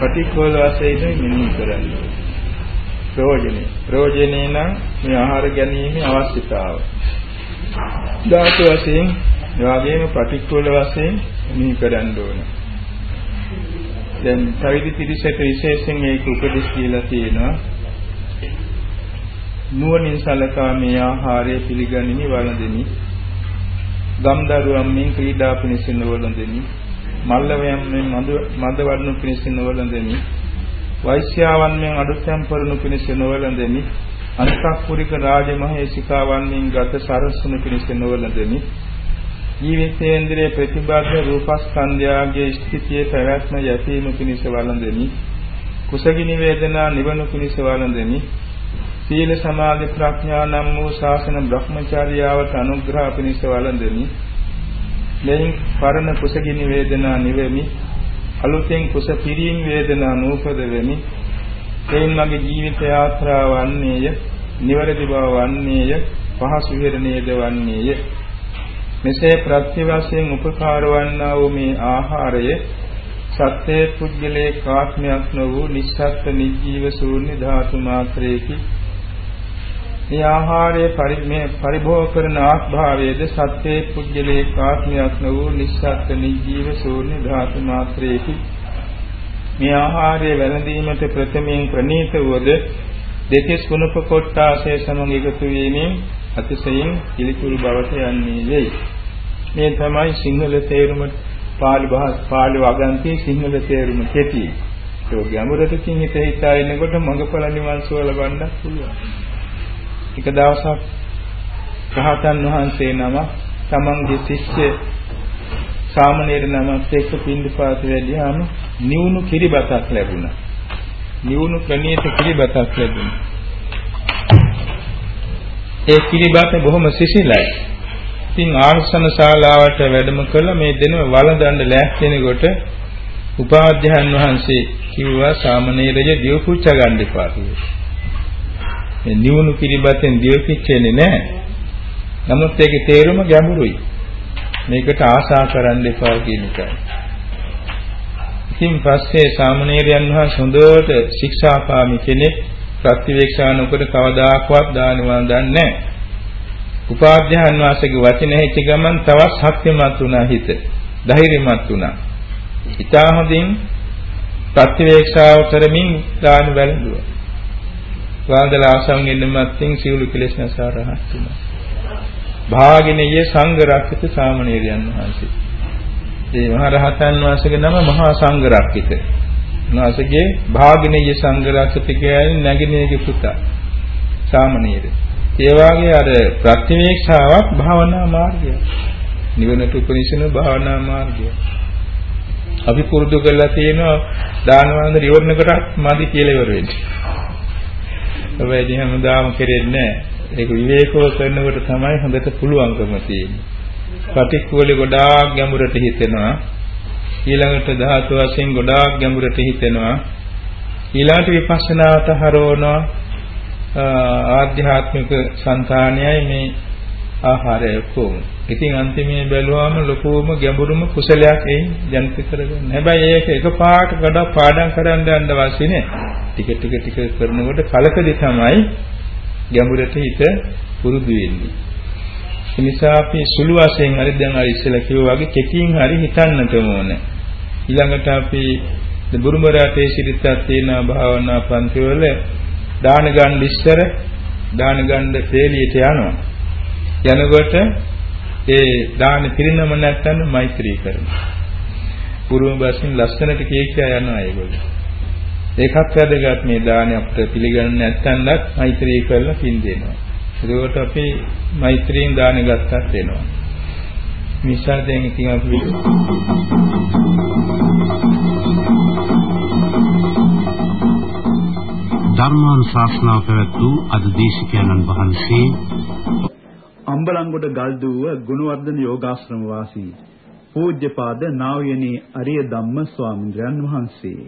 ප්‍රතිකූල වශයෙන් මෙනෙහි කරන්නේ. ප්‍රයෝජනේ. ප්‍රයෝජනේ නම් මේ ආහාර ගැනීමේ අවශ්‍යතාව. ධාතු වශයෙන් එවාගෙම ප්‍රතිකූල වශයෙන් මෙනෙහි කරන්න ඕන. දැන් පැවිදි පිරිසට විශේෂයෙන් ඒක උපදෙස් කියලා තියෙනවා. නුවණින් සලකා මේ ආහාරය පිළිගනිමි වළඳෙමි. ගම්දරුවන් මෙන් ක්‍රීඩා පිණිස නොවළඳෙමි. මල්ලවයන් මෙන් මද වඩනු පිණිස නොවලඳෙමි වෛශ්‍යාවන් මෙන් අඩුත්‍යම් පරණු පිණිස නොවලඳෙමි අන්තක්පුරික රාජමහේසිකාවන් මෙන් ගත සරසුණු පිණිස නොවලඳෙමි ජීවිතේන්ද්‍රයේ ප්‍රතිබද්ධ රූපස්කන්ධයාගේ ස්ථිතියේ පැවැත්ම යැපීම පිණිස වළඳෙමි. කුසගිනි වේදනා නිවනු පිණිස වළඳෙමි. සීල සමාධි ප්‍රඥා නම් වූ ශාසන බ්‍රහ්මචර්යාවට අනුග්‍රහ පිණිස වළඳෙමි. මෙයින් පරණ කුසගිනි වේදනා නිවෙමි. අලුතෙන් කුස පිරීම් වේදනා නූපද වෙමි එයින් මගේ ජීවිත යාත්‍රාව වන්නේය නිවැරදි බව වන්නේය පහසු විහරණයද වන්නේය. මෙසේ ප්‍රත්‍ය වශයෙන් උපකාර වන්නා වූ මේ ආහාරය සත්‍යයේ පුද්ගලයේ කාත්මයක් නො වූ නිස්සත්ත්ව නිජීව ශූන්‍ය ධාතු මාත්‍රයේකි. මේ ආහාරයේ පරිමේ පරිභෝග කරන ආස්භාවයේද සත්‍යයේ පුජ්‍යලේ කාත්මයක් නො වූ නිස්සත්ත්ව නිජීව ශූන්‍ය ධාතු මාත්‍රයේකි. මේ ආහාරයේ වැළඳීමට ප්‍රථමයෙන් ප්‍රණීත වූද දෙතිස් කුණප කොට්ටාසේ සමග එකතු වීමෙන් අතිශයින් පිළිකුල් බවට යන්නේ වෙයි මේ තමයි සිංහල තේරුම පාලි භාෂ පාලි වගන්ති සිංහල තේරුම කෙටි. ඒ ගැඹුරට කින් හිත හිතා ඉන්නකොට මඟපල නිවන් සුව ලබන්න පුළුවන්. එක දවසක් රහතන් වහන්සේ නම තමන්ගේ ශිෂ්‍ය සාමණේර නමත් එක්ක පින්දපාත වැඩියාම නිවුණු කිරිබතක් ලැබුණා. නිවුණු ප්‍රණීත කිරිබතක් ලැබුණා. ඒ කිරිබත බොහොම සිසිලයි. ඉතින් ආර්සන ශාලාවට වැඩම කළ මේ දෙනම වළඳන්න ලෑස්ති වෙනකොට උපාධ්‍යයන් වහන්සේ කිව්වා සාමණේරය දිය පුච්ච ගන්න එපා කියලා. මේ නිවුණු කිරිබතෙන් දියකිච්චෙන්නේ නැහැ. නමුත් ඒකේ තේරුම ගැඹුරුයි. මේකට ආශා කරන්න එපා කියන එකයි. ඉතින් පස්සේ සාමණේරයන් වහන්සේ හොඳට ශික්ෂාපාමි කෙනෙක් ප්‍රතිවේක්ෂා නොකර කවදාකවත් දානවා දන්නේ නැහැ. උපාධ්‍යායන් වාසගේ වචන හිච්ච ගමන් තවත් ශක්තිමත් වුණා හිත. ධෛර්යමත් වුණා. ඊට හොඳින් ප්‍රතිවේක්ෂාව කරමින් දාන වැළඳුවා. වාදලා ආසංගෙන්න මත්ින් සිවුළු කෙලෙස් නැසා රහත් වුණා. භාගිනිය සංඝ රක්කිත සාමණේරයන් වහන්සේ. මේ මහ රහතන් වහන්සේගේ නම මහා සංඝ රක්කිත. උන්වහන්සේගේ භාගිනිය සංඝ රක්කිත කියන්නේ නැගිනේගේ පුතා. සාමණේර. ඒ වාගේ අර ප්‍රතිවේක්ෂාවක් භාවනා මාර්ගය. නිවනට උපනිෂණ භාවනා මාර්ගය. අපි පුරුදු කරලා තියෙනවා දාන වන්දන ඉවරනකටත් මදි කියලා ඉවර වෙන්නේ. හැබැයි හැමදාම කෙරෙන්නේ නැහැ. ඒක විවේකව කරනකොට තමයි හොඳට පුළුවන්කම තියෙන්නේ. ප්‍රතික්‍වල ගොඩාක් ගැඹුරට හිතෙනවා. ඊළඟට ධාතු වශයෙන් ගොඩාක් ගැඹුරට හිතෙනවා. ඊළඟට විපස්සනාවට හරවනවා. ආධ්‍යාත්මික సంతානයයි මේ ආහාරය කොහොමද? ඉතින් අන්තිමේ බැලුවාම ලොකුම ගැඹුරුම කුසලයක් එයි ජනිත කරගන්න. හැබැයි ඒක එකපාරට ගඩක් පාඩම් කරන්න යන්න අවශ්‍ය නෑ. ටික ටික ටික කරනකොට කලකදී තමයි ගැඹුරට හිත පුරුදු වෙන්නේ. ඒ නිසා අපි සුළු වශයෙන් හරි දැන් අර ඉස්සෙල්ලා කිව්වා වගේ කෙටියෙන් හරි හිතන්නට ඕන. ඊළඟට අපි බුරුම රටේ සිරිතක් තියෙන භාවනා පන්තිවල දාන ගන්න ඉස්සර දාන ගන්න තේලියට යනවා. යනකොට ඒ දාන පිරිනම නැත්තම් මෛත්‍රී කරනවා. පුරුම බසින් ලස්සනට කීකියා යනවා ඒගොල්ලෝ. ඒකත් වැදගත් මේ දාන අපිට පිළිගන්න නැත්තම්වත් මෛත්‍රී කරලා පින් දෙනවා. ඒකට අපි මෛත්‍රියෙන් දාන ගත්තත් වෙනවා. නිසා දැන් ඉතින් අපි ධර්මානුශාසනාව පැවැත් වූ අද දේශකයන්න් වහන්සේ අම්බලන්ගොඩ ගල්දුව ගුණවර්ධන යෝගාශ්‍රම වාසී පූජ්‍යපාද නා වූ යනි අරිය ධම්ම ස්වාමීන් වහන්සේ